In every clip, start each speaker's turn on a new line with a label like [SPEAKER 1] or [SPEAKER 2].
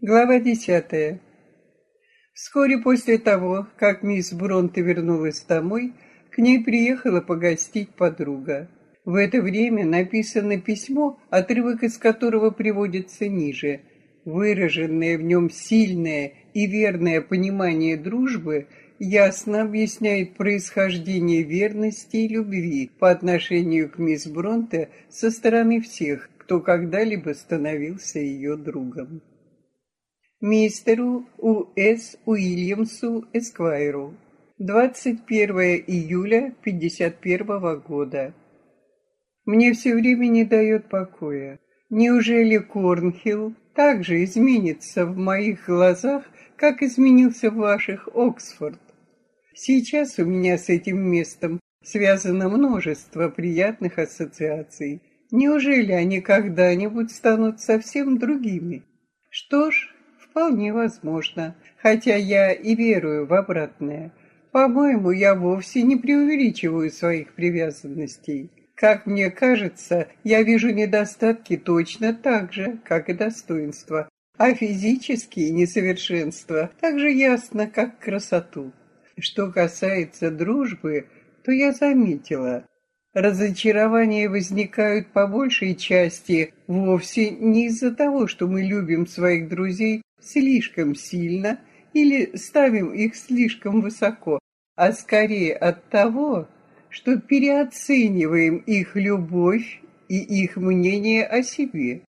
[SPEAKER 1] Глава десятая. Вскоре после того, как мисс Бронте вернулась домой, к ней приехала погостить подруга. В это время написано письмо, отрывок из которого приводится ниже. Выраженное в нем сильное и верное понимание дружбы ясно объясняет происхождение верности и любви по отношению к мисс Бронте со стороны всех, кто когда-либо становился ее другом мистеру У.С. Уильямсу Эсквайру. 21 июля 51 года. Мне все время не дает покоя. Неужели Корнхилл также изменится в моих глазах, как изменился в ваших Оксфорд? Сейчас у меня с этим местом связано множество приятных ассоциаций. Неужели они когда-нибудь станут совсем другими? Что ж, Вполне возможно, хотя я и верую в обратное. По-моему, я вовсе не преувеличиваю своих привязанностей. Как мне кажется, я вижу недостатки точно так же, как и достоинства, а физические несовершенства так же ясно, как красоту. Что касается дружбы, то я заметила, разочарования возникают по большей части вовсе не из-за того, что мы любим своих друзей слишком сильно или ставим их слишком высоко, а скорее от того, что переоцениваем их любовь и их мнение о себе.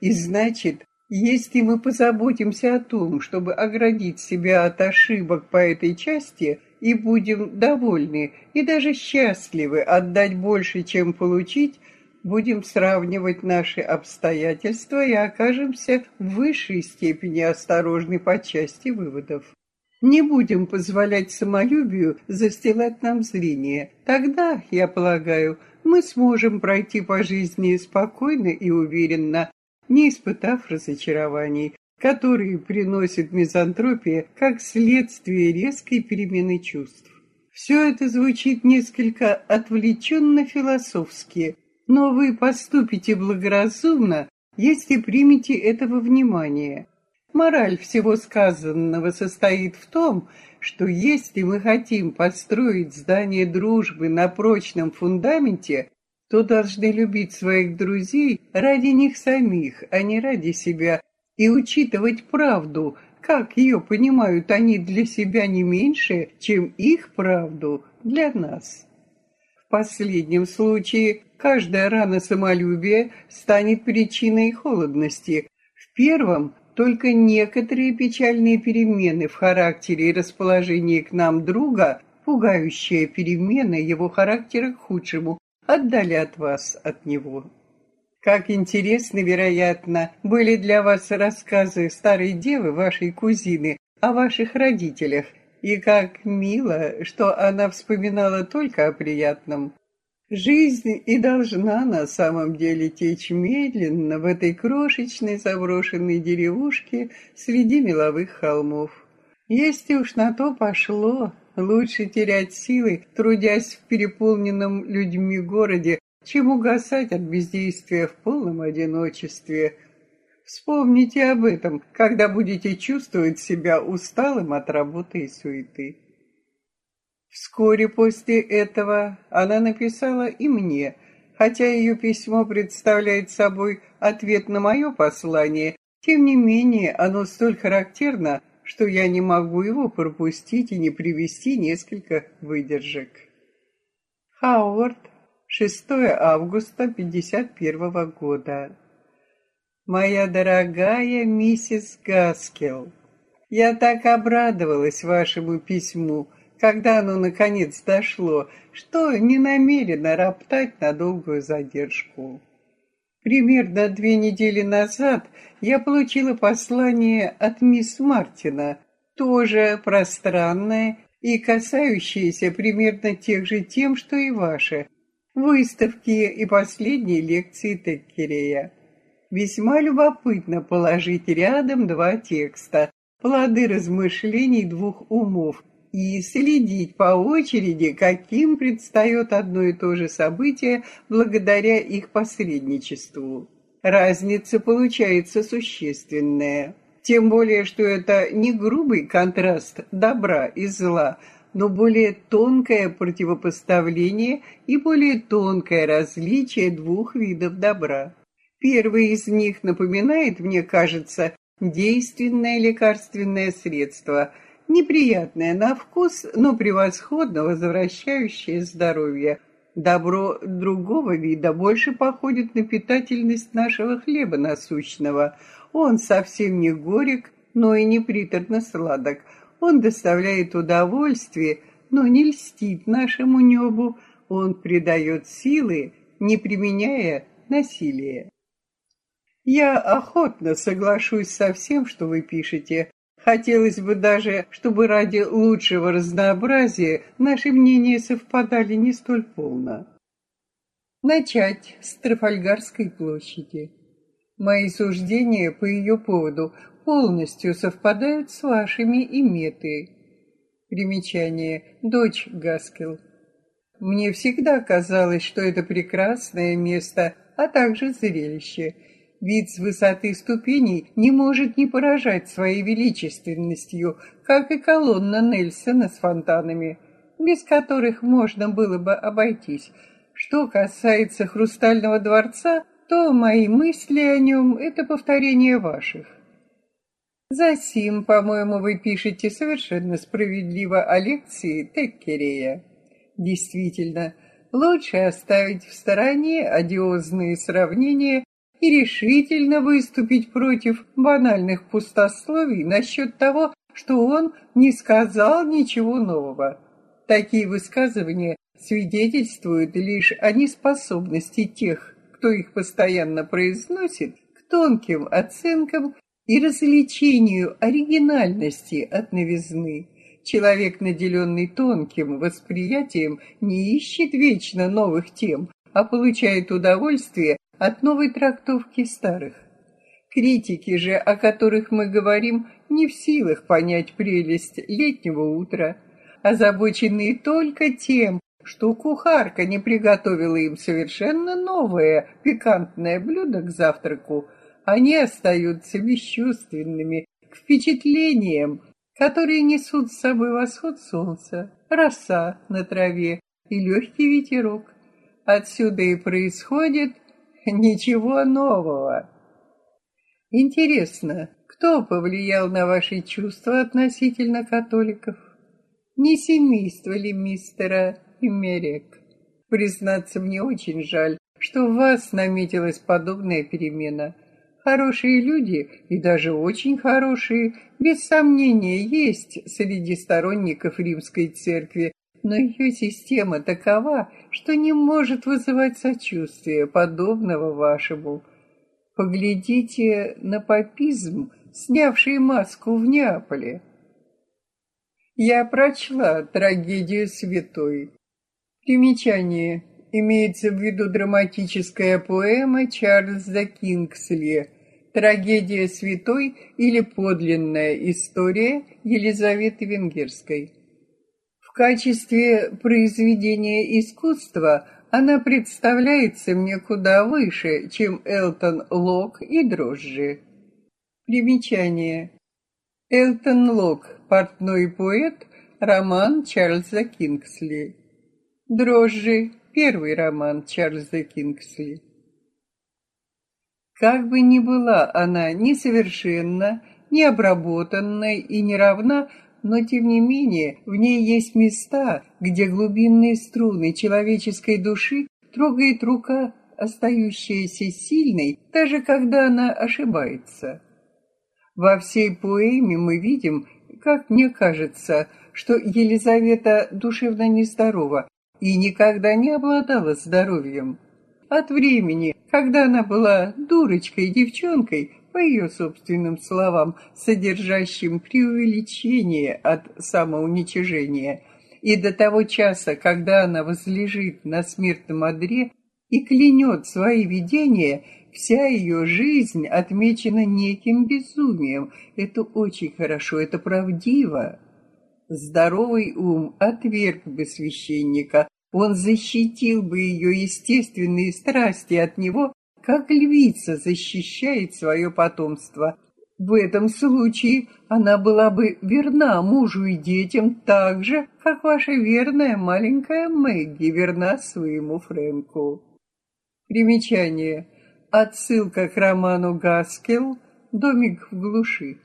[SPEAKER 1] И значит, если мы позаботимся о том, чтобы оградить себя от ошибок по этой части и будем довольны и даже счастливы отдать больше, чем получить, будем сравнивать наши обстоятельства и окажемся в высшей степени осторожны по части выводов. Не будем позволять самолюбию застилать нам зрение. Тогда, я полагаю, мы сможем пройти по жизни спокойно и уверенно, не испытав разочарований, которые приносит мизантропия как следствие резкой перемены чувств. Все это звучит несколько отвлеченно философски, но вы поступите благоразумно, если примете этого внимания. Мораль всего сказанного состоит в том, что если мы хотим построить здание дружбы на прочном фундаменте, то должны любить своих друзей ради них самих, а не ради себя, и учитывать правду, как ее понимают они для себя не меньше, чем их правду для нас. В последнем случае каждая рана самолюбия станет причиной холодности. В первом только некоторые печальные перемены в характере и расположении к нам друга, пугающая перемена его характера к худшему, отдалят вас от него. Как интересны, вероятно, были для вас рассказы старой девы, вашей кузины, о ваших родителях, и как мило, что она вспоминала только о приятном. Жизнь и должна на самом деле течь медленно в этой крошечной заброшенной деревушке среди меловых холмов. Если уж на то пошло, лучше терять силы, трудясь в переполненном людьми городе, чем угасать от бездействия в полном одиночестве – Вспомните об этом, когда будете чувствовать себя усталым от работы и суеты. Вскоре после этого она написала и мне, хотя ее письмо представляет собой ответ на мое послание, тем не менее оно столь характерно, что я не могу его пропустить и не привести несколько выдержек. Хауард, 6 августа 51 года. Моя дорогая миссис Гаскел, я так обрадовалась вашему письму, когда оно наконец дошло, что не намерена роптать на долгую задержку. Примерно две недели назад я получила послание от мисс Мартина, тоже пространное и касающееся примерно тех же тем, что и ваше, выставки и последние лекции Теккерея. Весьма любопытно положить рядом два текста, плоды размышлений двух умов, и следить по очереди, каким предстает одно и то же событие благодаря их посредничеству. Разница получается существенная. Тем более, что это не грубый контраст добра и зла, но более тонкое противопоставление и более тонкое различие двух видов добра. Первый из них напоминает, мне кажется, действенное лекарственное средство, неприятное на вкус, но превосходно возвращающее здоровье. Добро другого вида больше походит на питательность нашего хлеба насущного. Он совсем не горек, но и не приторно сладок – он доставляет удовольствие, но не льстит нашему небу, он придает силы, не применяя насилия. Я охотно соглашусь со всем, что вы пишете. Хотелось бы даже, чтобы ради лучшего разнообразия наши мнения совпадали не столь полно. Начать с Трафальгарской площади. Мои суждения по ее поводу полностью совпадают с вашими и меты. Примечание. Дочь Гаскел. Мне всегда казалось, что это прекрасное место, а также зрелище. Вид с высоты ступеней не может не поражать своей величественностью, как и колонна Нельсона с фонтанами, без которых можно было бы обойтись. Что касается Хрустального дворца, то мои мысли о нем — это повторение ваших. Засим, по-моему, вы пишете совершенно справедливо о лекции Теккерея. Действительно, лучше оставить в стороне одиозные сравнения и решительно выступить против банальных пустословий насчет того, что он не сказал ничего нового. Такие высказывания свидетельствуют лишь о неспособности тех, кто их постоянно произносит, к тонким оценкам и развлечению оригинальности от новизны. Человек, наделенный тонким восприятием, не ищет вечно новых тем, а получает удовольствие от новой трактовки старых. Критики же, о которых мы говорим, не в силах понять прелесть летнего утра, озабоченные только тем, что кухарка не приготовила им совершенно новое пикантное блюдо к завтраку, они остаются бесчувственными к впечатлениям, которые несут с собой восход солнца, роса на траве и легкий ветерок. Отсюда и происходит ничего нового. Интересно, кто повлиял на ваши чувства относительно католиков? Не семейство ли мистера Имерек? Признаться, мне очень жаль, что в вас наметилась подобная перемена – Хорошие люди, и даже очень хорошие, без сомнения, есть среди сторонников римской церкви, но ее система такова, что не может вызывать сочувствия, подобного вашему. Поглядите на папизм, снявший маску в Неаполе. Я прочла трагедию святой. Примечание. Имеется в виду драматическая поэма Чарльза Кингсли Трагедия святой или подлинная история Елизаветы Венгерской. Качестве произведения искусства она представляется мне куда выше, чем Элтон Лок и Дрожжи. Примечание. Элтон Лок, портной поэт, роман Чарльза Кингсли. Дрожжи, первый роман Чарльза Кингсли. Как бы ни была она несовершенна, необработанная и неравна, но тем не менее в ней есть места, где глубинные струны человеческой души трогает рука, остающаяся сильной, даже когда она ошибается. Во всей поэме мы видим, как мне кажется, что Елизавета душевно нездорова и никогда не обладала здоровьем. От времени, когда она была дурочкой девчонкой, по ее собственным словам, содержащим преувеличение от самоуничижения, и до того часа, когда она возлежит на смертном одре и клянет свои видения, вся ее жизнь отмечена неким безумием. Это очень хорошо, это правдиво. Здоровый ум отверг бы священника, он защитил бы ее естественные страсти от него, как львица защищает свое потомство. В этом случае она была бы верна мужу и детям так же, как ваша верная маленькая Мэгги верна своему Фрэнку. Примечание. Отсылка к роману Гаскел «Домик в глуши».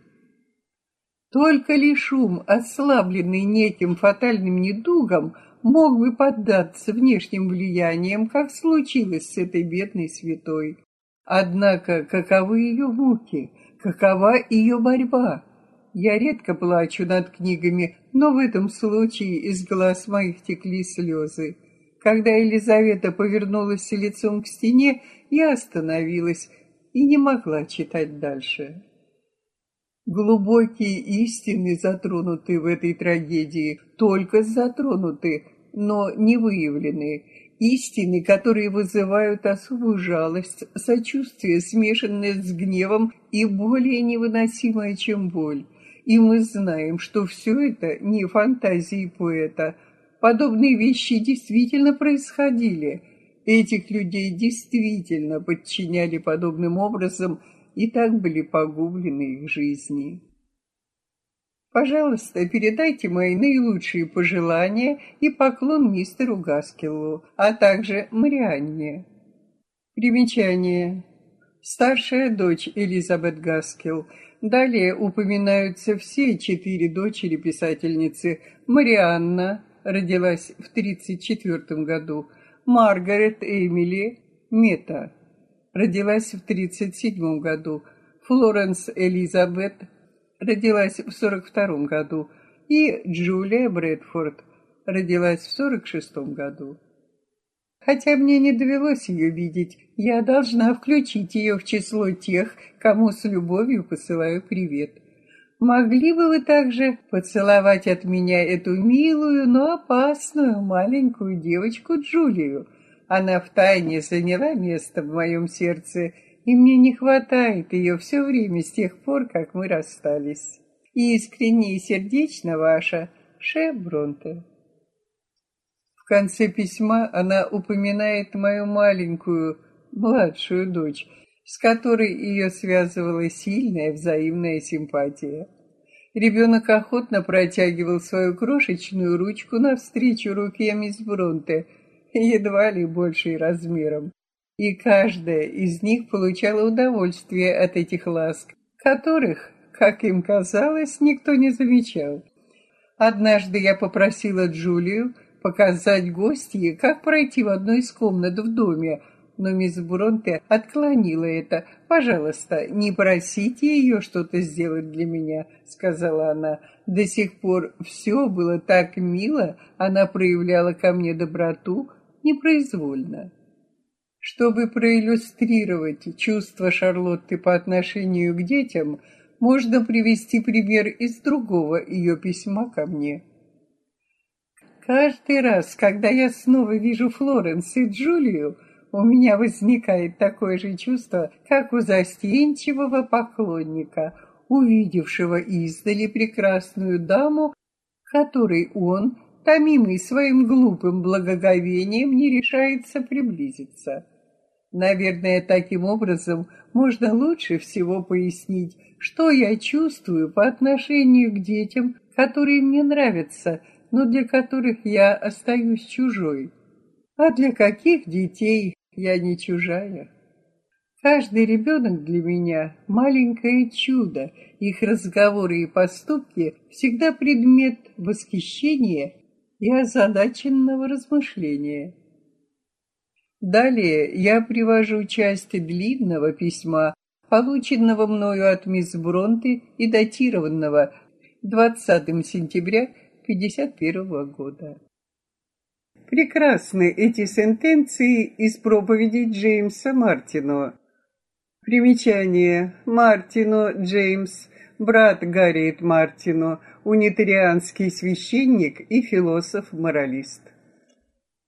[SPEAKER 1] Только лишь ум, ослабленный неким фатальным недугом, мог бы поддаться внешним влияниям, как случилось с этой бедной святой. Однако каковы ее муки, какова ее борьба? Я редко плачу над книгами, но в этом случае из глаз моих текли слезы. Когда Елизавета повернулась лицом к стене, я остановилась и не могла читать дальше. Глубокие истины затронуты в этой трагедии, только затронуты, но не выявлены. Истины, которые вызывают особую жалость, сочувствие, смешанное с гневом и более невыносимое, чем боль. И мы знаем, что все это не фантазии поэта. Подобные вещи действительно происходили. Этих людей действительно подчиняли подобным образом и так были погублены их жизни. Пожалуйста, передайте мои наилучшие пожелания и поклон мистеру Гаскеллу, а также Марианне. Примечание. Старшая дочь Элизабет Гаскелл. Далее упоминаются все четыре дочери писательницы. Марианна родилась в 1934 году, Маргарет Эмили Мета родилась в 1937 году, Флоренс Элизабет родилась в 1942 году, и Джулия Брэдфорд родилась в 1946 году. Хотя мне не довелось ее видеть, я должна включить ее в число тех, кому с любовью посылаю привет. Могли бы вы также поцеловать от меня эту милую, но опасную маленькую девочку Джулию, она втайне заняла место в моем сердце, и мне не хватает ее все время с тех пор, как мы расстались. Искренне и сердечно ваша Ше Бронте. В конце письма она упоминает мою маленькую, младшую дочь, с которой ее связывала сильная взаимная симпатия. Ребенок охотно протягивал свою крошечную ручку навстречу руке мисс Бронте – едва ли большей размером. И каждая из них получала удовольствие от этих ласк, которых, как им казалось, никто не замечал. Однажды я попросила Джулию показать гостье, как пройти в одну из комнат в доме, но мисс Бронте отклонила это. «Пожалуйста, не просите ее что-то сделать для меня», — сказала она. «До сих пор все было так мило, она проявляла ко мне доброту, непроизвольно. Чтобы проиллюстрировать чувства Шарлотты по отношению к детям, можно привести пример из другого ее письма ко мне. Каждый раз, когда я снова вижу Флоренс и Джулию, у меня возникает такое же чувство, как у застенчивого поклонника, увидевшего издали прекрасную даму, которой он томимый своим глупым благоговением, не решается приблизиться. Наверное, таким образом можно лучше всего пояснить, что я чувствую по отношению к детям, которые мне нравятся, но для которых я остаюсь чужой. А для каких детей я не чужая? Каждый ребенок для меня – маленькое чудо, их разговоры и поступки всегда предмет восхищения и озадаченного размышления. Далее я привожу части длинного письма, полученного мною от мисс Бронты и датированного 20 сентября 1951 года. Прекрасны эти сентенции из проповеди Джеймса Мартино. Примечание. Мартино Джеймс, брат Гарриет Мартино, унитарианский священник и философ-моралист.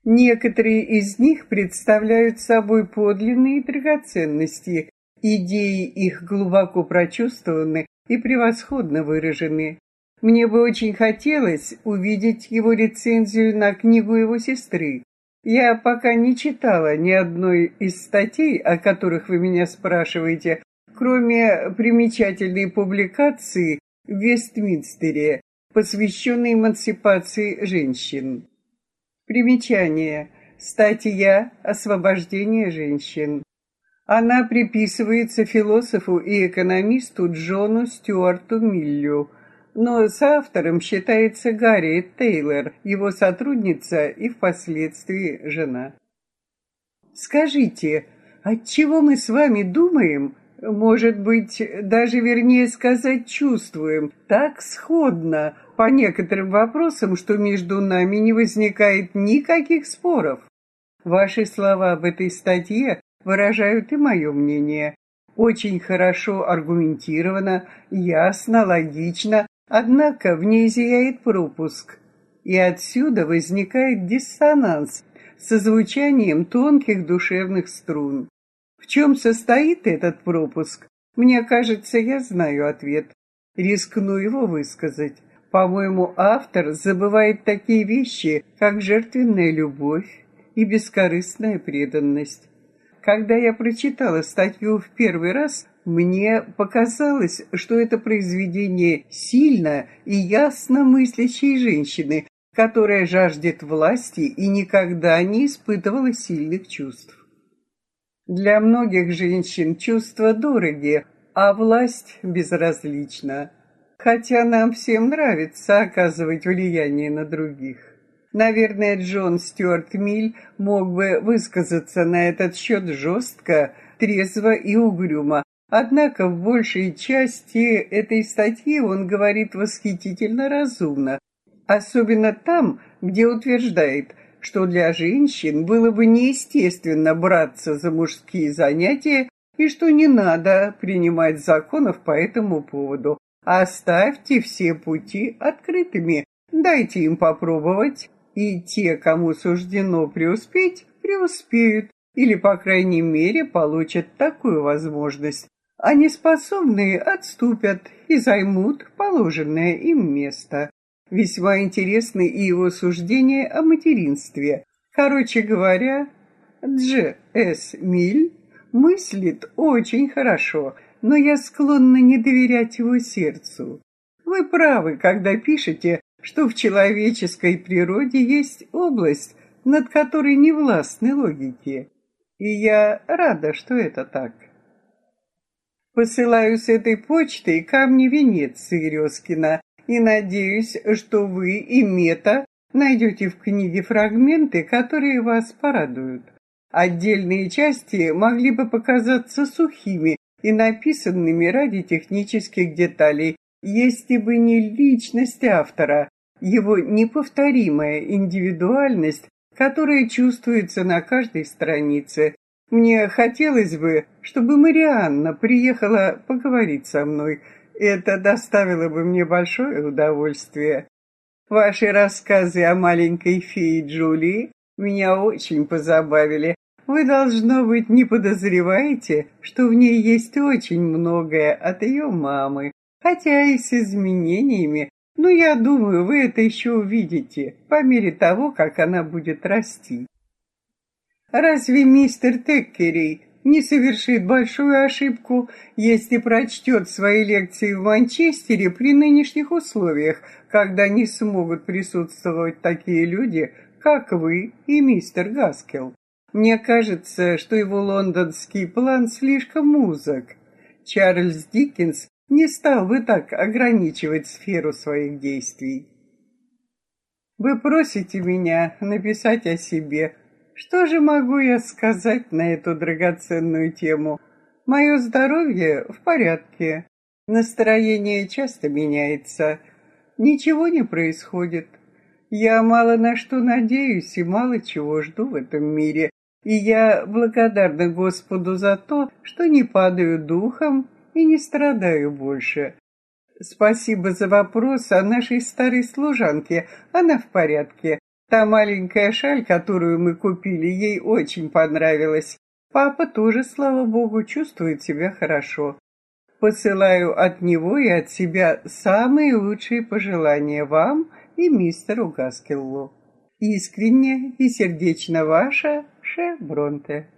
[SPEAKER 1] Некоторые из них представляют собой подлинные драгоценности, идеи их глубоко прочувствованы и превосходно выражены. Мне бы очень хотелось увидеть его рецензию на книгу его сестры. Я пока не читала ни одной из статей, о которых вы меня спрашиваете, кроме примечательной публикации в Вестминстере, посвященной эмансипации женщин. Примечание. Статья «Освобождение женщин». Она приписывается философу и экономисту Джону Стюарту Миллю, но с автором считается Гарри Тейлор, его сотрудница и впоследствии жена. Скажите, от чего мы с вами думаем, может быть, даже вернее сказать, чувствуем, так сходно по некоторым вопросам, что между нами не возникает никаких споров? Ваши слова в этой статье выражают и мое мнение. Очень хорошо аргументировано, ясно, логично, однако в ней зияет пропуск. И отсюда возникает диссонанс со звучанием тонких душевных струн. В чем состоит этот пропуск? Мне кажется, я знаю ответ. Рискну его высказать. По-моему, автор забывает такие вещи, как жертвенная любовь и бескорыстная преданность. Когда я прочитала статью в первый раз, мне показалось, что это произведение сильно и ясно мыслящей женщины, которая жаждет власти и никогда не испытывала сильных чувств. Для многих женщин чувства дороги, а власть безразлична, хотя нам всем нравится оказывать влияние на других. Наверное, Джон Стюарт Миль мог бы высказаться на этот счет жестко, трезво и угрюмо. Однако в большей части этой статьи он говорит восхитительно разумно, особенно там, где утверждает, что для женщин было бы неестественно браться за мужские занятия и что не надо принимать законов по этому поводу. Оставьте все пути открытыми, дайте им попробовать, и те, кому суждено преуспеть, преуспеют или, по крайней мере, получат такую возможность, а неспособные отступят и займут положенное им место. Весьма интересны и его суждения о материнстве. Короче говоря, Дж. С. Миль мыслит очень хорошо, но я склонна не доверять его сердцу. Вы правы, когда пишете, что в человеческой природе есть область, над которой не властны логики. И я рада, что это так. Посылаю с этой почтой камни Венеции Резкина и надеюсь, что вы и Мета найдете в книге фрагменты, которые вас порадуют. Отдельные части могли бы показаться сухими и написанными ради технических деталей, если бы не личность автора, его неповторимая индивидуальность, которая чувствуется на каждой странице. Мне хотелось бы, чтобы Марианна приехала поговорить со мной. Это доставило бы мне большое удовольствие. Ваши рассказы о маленькой фее Джулии меня очень позабавили. Вы, должно быть, не подозреваете, что в ней есть очень многое от ее мамы, хотя и с изменениями, но я думаю, вы это еще увидите по мере того, как она будет расти. Разве мистер Теккери не совершит большую ошибку, если прочтет свои лекции в Манчестере при нынешних условиях, когда не смогут присутствовать такие люди, как вы и мистер Гаскел? Мне кажется, что его лондонский план слишком узок. Чарльз Диккенс не стал бы так ограничивать сферу своих действий. Вы просите меня написать о себе. Что же могу я сказать на эту драгоценную тему? Мое здоровье в порядке. Настроение часто меняется. Ничего не происходит. Я мало на что надеюсь и мало чего жду в этом мире. И я благодарна Господу за то, что не падаю духом и не страдаю больше. Спасибо за вопрос о нашей старой служанке. Она в порядке. Та маленькая шаль, которую мы купили, ей очень понравилась. Папа тоже, слава богу, чувствует себя хорошо. Посылаю от него и от себя самые лучшие пожелания вам и мистеру Гаскеллу. Искренне и сердечно ваша Ше Бронте.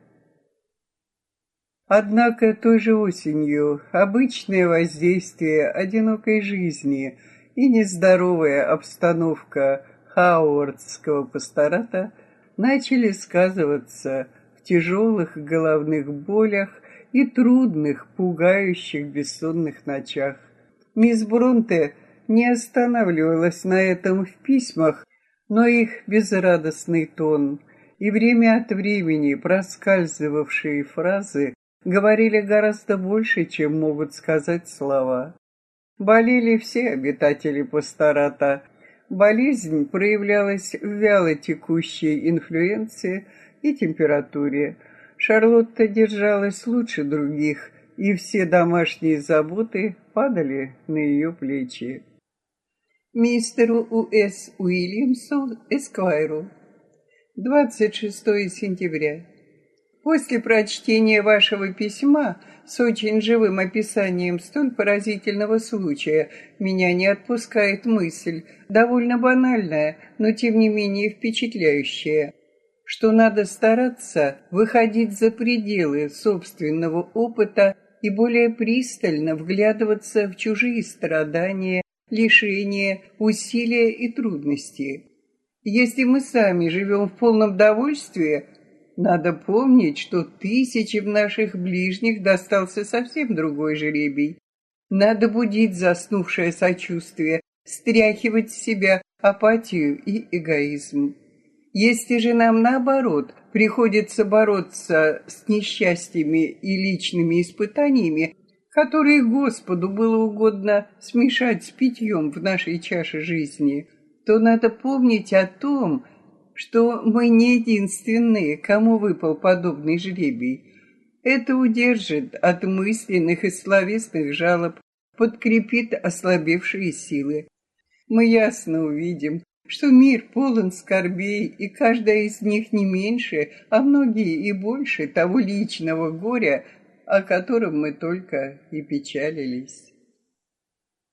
[SPEAKER 1] Однако той же осенью обычное воздействие одинокой жизни и нездоровая обстановка Хауардского пастората начали сказываться в тяжелых головных болях и трудных, пугающих бессонных ночах. Мисс Бронте не останавливалась на этом в письмах, но их безрадостный тон и время от времени проскальзывавшие фразы говорили гораздо больше, чем могут сказать слова. Болели все обитатели пастората. Болезнь проявлялась в вяло текущей инфлюенции и температуре. Шарлотта держалась лучше других, и все домашние заботы падали на ее плечи. Мистеру У.С. Уильямсу, Эсквайру. 26 сентября. После прочтения вашего письма с очень живым описанием столь поразительного случая меня не отпускает мысль, довольно банальная, но тем не менее впечатляющая, что надо стараться выходить за пределы собственного опыта и более пристально вглядываться в чужие страдания, лишения, усилия и трудности. Если мы сами живем в полном довольстве, надо помнить, что тысячи в наших ближних достался совсем другой жеребий. Надо будить заснувшее сочувствие, стряхивать с себя апатию и эгоизм. Если же нам, наоборот, приходится бороться с несчастьями и личными испытаниями, которые Господу было угодно смешать с питьем в нашей чаше жизни, то надо помнить о том, что мы не единственные, кому выпал подобный жребий. Это удержит от мысленных и словесных жалоб, подкрепит ослабевшие силы. Мы ясно увидим, что мир полон скорбей, и каждая из них не меньше, а многие и больше того личного горя, о котором мы только и печалились.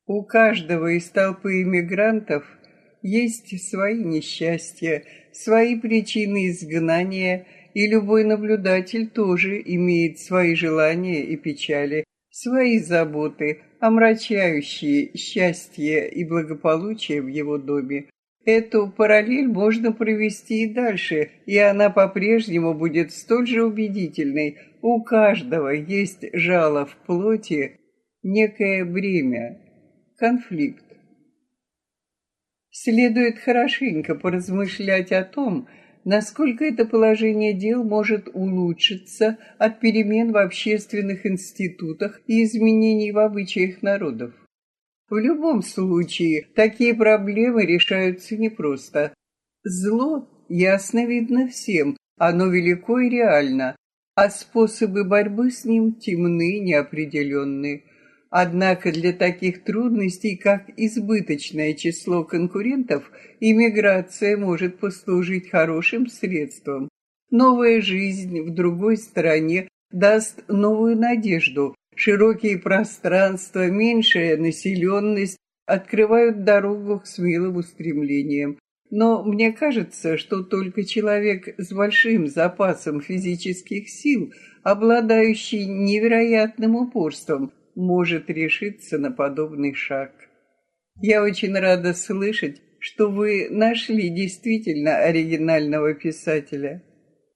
[SPEAKER 1] У каждого из толпы иммигрантов есть свои несчастья, свои причины изгнания, и любой наблюдатель тоже имеет свои желания и печали, свои заботы, омрачающие счастье и благополучие в его доме. Эту параллель можно провести и дальше, и она по-прежнему будет столь же убедительной. У каждого есть жало в плоти, некое бремя, конфликт. Следует хорошенько поразмышлять о том, насколько это положение дел может улучшиться от перемен в общественных институтах и изменений в обычаях народов. В любом случае, такие проблемы решаются непросто. Зло ясно видно всем, оно велико и реально, а способы борьбы с ним темны, неопределенны. Однако для таких трудностей, как избыточное число конкурентов, иммиграция может послужить хорошим средством. Новая жизнь в другой стране даст новую надежду. Широкие пространства, меньшая населенность открывают дорогу к смелым устремлениям. Но мне кажется, что только человек с большим запасом физических сил, обладающий невероятным упорством, может решиться на подобный шаг. Я очень рада слышать, что вы нашли действительно оригинального писателя.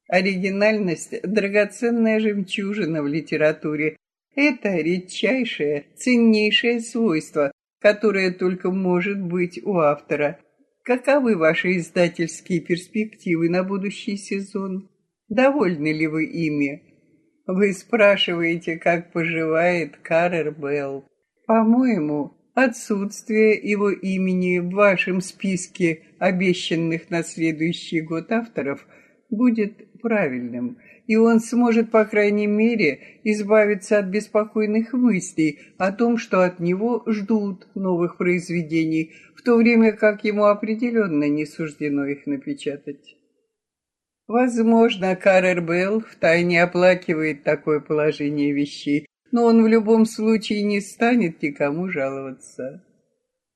[SPEAKER 1] Оригинальность – драгоценная жемчужина в литературе. Это редчайшее, ценнейшее свойство, которое только может быть у автора. Каковы ваши издательские перспективы на будущий сезон? Довольны ли вы ими? Вы спрашиваете, как поживает Каррер Белл. По-моему, отсутствие его имени в вашем списке обещанных на следующий год авторов будет правильным, и он сможет, по крайней мере, избавиться от беспокойных мыслей о том, что от него ждут новых произведений, в то время как ему определенно не суждено их напечатать. Возможно, Каррер Белл втайне оплакивает такое положение вещей, но он в любом случае не станет никому жаловаться.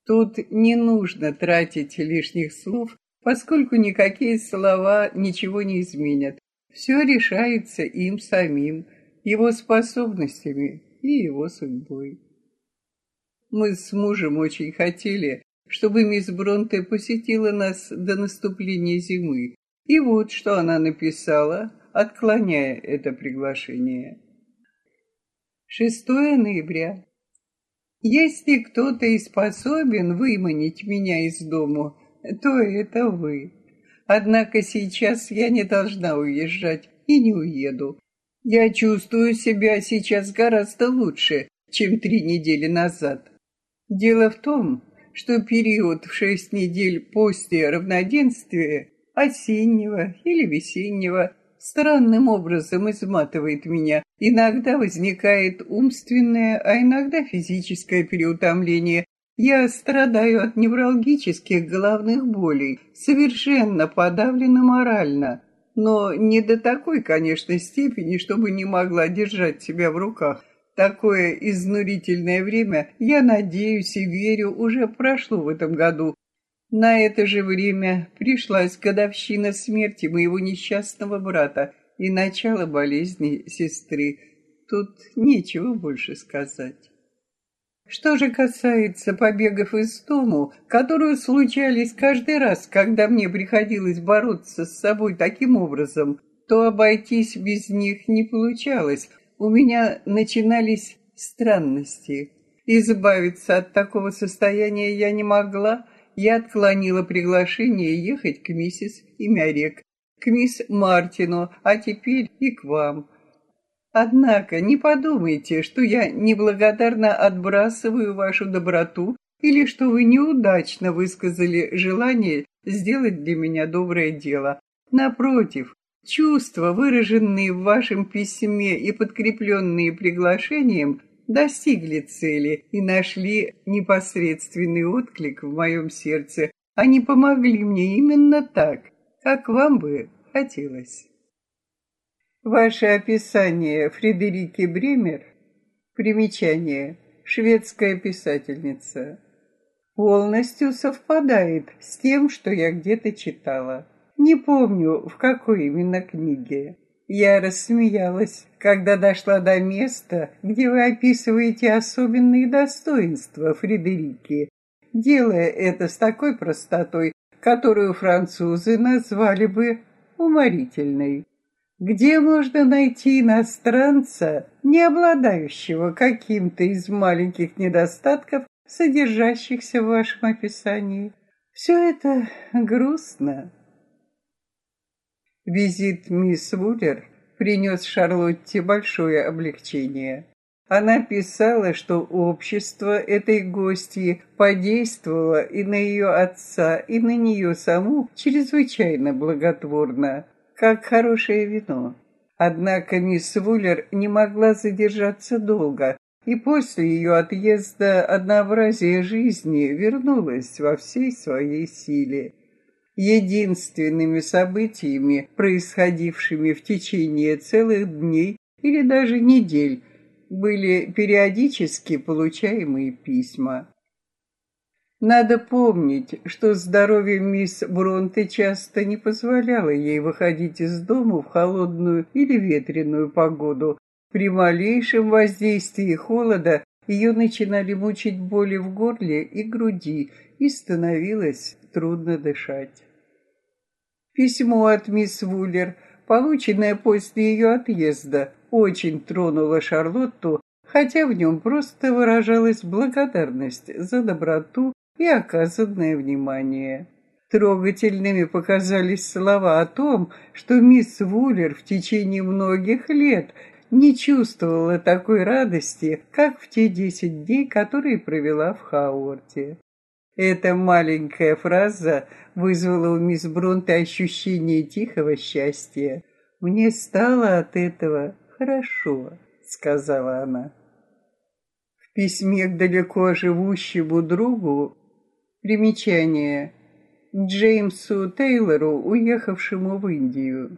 [SPEAKER 1] Тут не нужно тратить лишних слов, поскольку никакие слова ничего не изменят. Все решается им самим, его способностями и его судьбой. Мы с мужем очень хотели, чтобы мисс Бронте посетила нас до наступления зимы, и вот что она написала, отклоняя это приглашение. 6 ноября. Если кто-то и способен выманить меня из дому, то это вы. Однако сейчас я не должна уезжать и не уеду. Я чувствую себя сейчас гораздо лучше, чем три недели назад. Дело в том, что период в шесть недель после равноденствия, осеннего или весеннего, странным образом изматывает меня. Иногда возникает умственное, а иногда физическое переутомление. Я страдаю от невралгических головных болей, совершенно подавлена морально, но не до такой, конечно, степени, чтобы не могла держать себя в руках. Такое изнурительное время, я надеюсь и верю, уже прошло в этом году. На это же время пришлась годовщина смерти моего несчастного брата и начало болезни сестры. Тут нечего больше сказать. Что же касается побегов из дому, которые случались каждый раз, когда мне приходилось бороться с собой таким образом, то обойтись без них не получалось. У меня начинались странности. Избавиться от такого состояния я не могла. Я отклонила приглашение ехать к миссис Имярек, к мисс Мартину, а теперь и к вам. Однако не подумайте, что я неблагодарно отбрасываю вашу доброту или что вы неудачно высказали желание сделать для меня доброе дело. Напротив, чувства, выраженные в вашем письме и подкрепленные приглашением, достигли цели и нашли непосредственный отклик в моем сердце. Они помогли мне именно так, как вам бы хотелось. Ваше описание Фредерики Бремер, примечание, шведская писательница, полностью совпадает с тем, что я где-то читала. Не помню, в какой именно книге. Я рассмеялась, когда дошла до места, где вы описываете особенные достоинства Фредерики, делая это с такой простотой, которую французы назвали бы уморительной. Где можно найти иностранца, не обладающего каким-то из маленьких недостатков, содержащихся в вашем описании? Все это грустно. Визит мисс Вуллер принес Шарлотте большое облегчение. Она писала, что общество этой гости подействовало и на ее отца, и на нее саму чрезвычайно благотворно как хорошее вино. Однако мисс Вуллер не могла задержаться долго, и после ее отъезда однообразие жизни вернулось во всей своей силе. Единственными событиями, происходившими в течение целых дней или даже недель, были периодически получаемые письма. Надо помнить, что здоровье мисс Бронте часто не позволяло ей выходить из дома в холодную или ветреную погоду. При малейшем воздействии холода ее начинали мучить боли в горле и груди, и становилось трудно дышать. Письмо от мисс Вуллер, полученное после ее отъезда, очень тронуло Шарлотту, хотя в нем просто выражалась благодарность за доброту и оказанное внимание. Трогательными показались слова о том, что мисс Вуллер в течение многих лет не чувствовала такой радости, как в те десять дней, которые провела в Хауарте. Эта маленькая фраза вызвала у мисс Бронте ощущение тихого счастья. «Мне стало от этого хорошо», — сказала она. В письме к далеко живущему другу Примечание. Джеймсу Тейлору, уехавшему в Индию.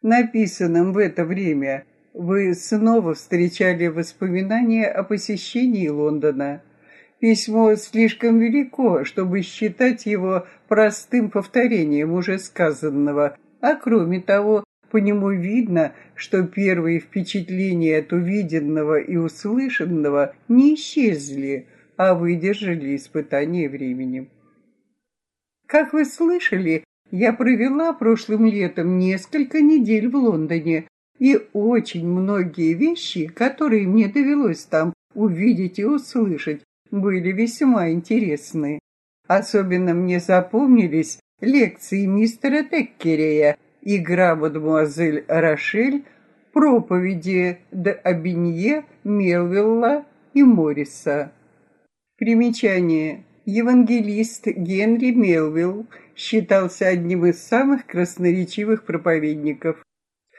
[SPEAKER 1] Написанном в это время вы снова встречали воспоминания о посещении Лондона. Письмо слишком велико, чтобы считать его простым повторением уже сказанного, а кроме того, По нему видно, что первые впечатления от увиденного и услышанного не исчезли, а выдержали испытание временем. Как вы слышали, я провела прошлым летом несколько недель в Лондоне, и очень многие вещи, которые мне довелось там увидеть и услышать, были весьма интересны. Особенно мне запомнились лекции мистера Теккерея, игра мадемуазель Рошель, проповеди де Абинье, Мелвилла и Морриса. Примечание. Евангелист Генри Мелвилл считался одним из самых красноречивых проповедников.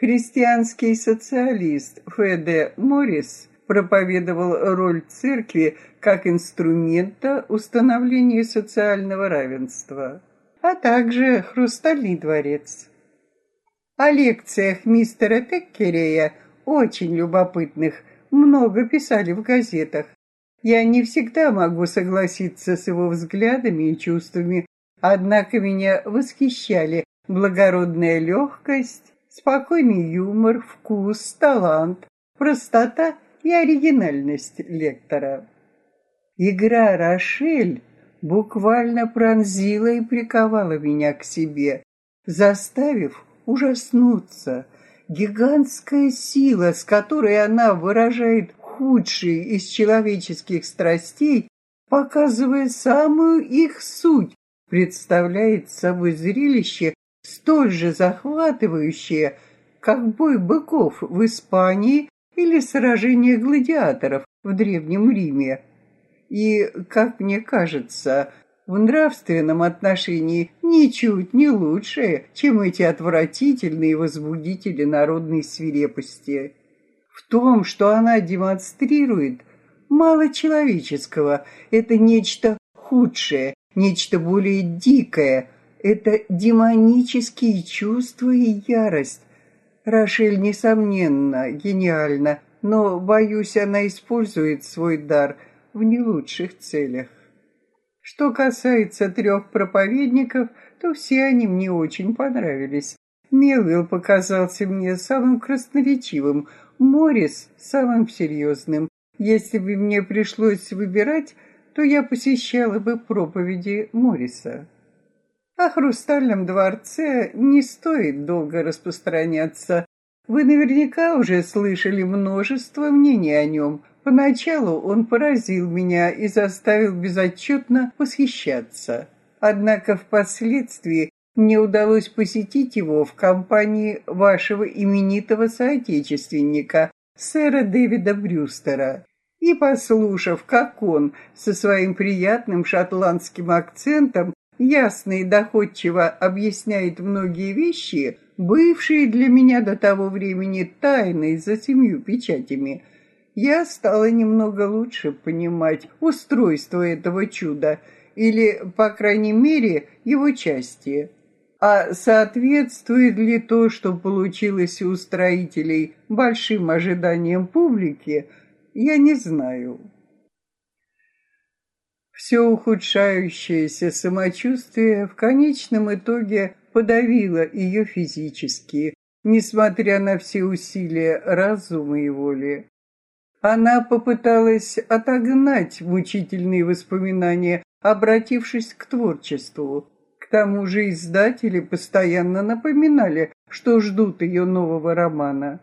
[SPEAKER 1] Христианский социалист Ф.Д. Моррис проповедовал роль церкви как инструмента установления социального равенства, а также «Хрустальный дворец». О лекциях мистера Теккерея, очень любопытных, много писали в газетах. Я не всегда могу согласиться с его взглядами и чувствами, однако меня восхищали благородная легкость, спокойный юмор, вкус, талант, простота и оригинальность лектора. Игра «Рошель» буквально пронзила и приковала меня к себе, заставив ужаснуться. Гигантская сила, с которой она выражает худшие из человеческих страстей, показывая самую их суть, представляет собой зрелище столь же захватывающее, как бой быков в Испании или сражение гладиаторов в Древнем Риме. И, как мне кажется, в нравственном отношении ничуть не лучшее, чем эти отвратительные возбудители народной свирепости. В том, что она демонстрирует, мало человеческого, это нечто худшее, нечто более дикое, это демонические чувства и ярость. Рошель, несомненно, гениальна, но, боюсь, она использует свой дар в не лучших целях. Что касается трех проповедников, то все они мне очень понравились. Мелвилл показался мне самым красноречивым, Моррис — самым серьезным. Если бы мне пришлось выбирать, то я посещала бы проповеди Морриса. О Хрустальном дворце не стоит долго распространяться. Вы наверняка уже слышали множество мнений о нем. Поначалу он поразил меня и заставил безотчетно восхищаться. Однако впоследствии мне удалось посетить его в компании вашего именитого соотечественника, сэра Дэвида Брюстера. И послушав, как он со своим приятным шотландским акцентом ясно и доходчиво объясняет многие вещи, бывшие для меня до того времени тайной за семью печатями, я стала немного лучше понимать устройство этого чуда, или, по крайней мере, его части. А соответствует ли то, что получилось у строителей, большим ожиданиям публики, я не знаю. Все ухудшающееся самочувствие в конечном итоге подавило ее физически, несмотря на все усилия разума и воли. Она попыталась отогнать мучительные воспоминания, обратившись к творчеству. К тому же издатели постоянно напоминали, что ждут ее нового романа.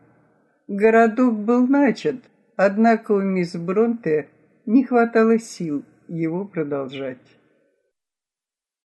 [SPEAKER 1] Городок был начат, однако у мисс Бронте не хватало сил его продолжать.